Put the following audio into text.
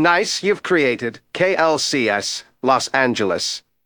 Nice you've created KLCS, Los Angeles.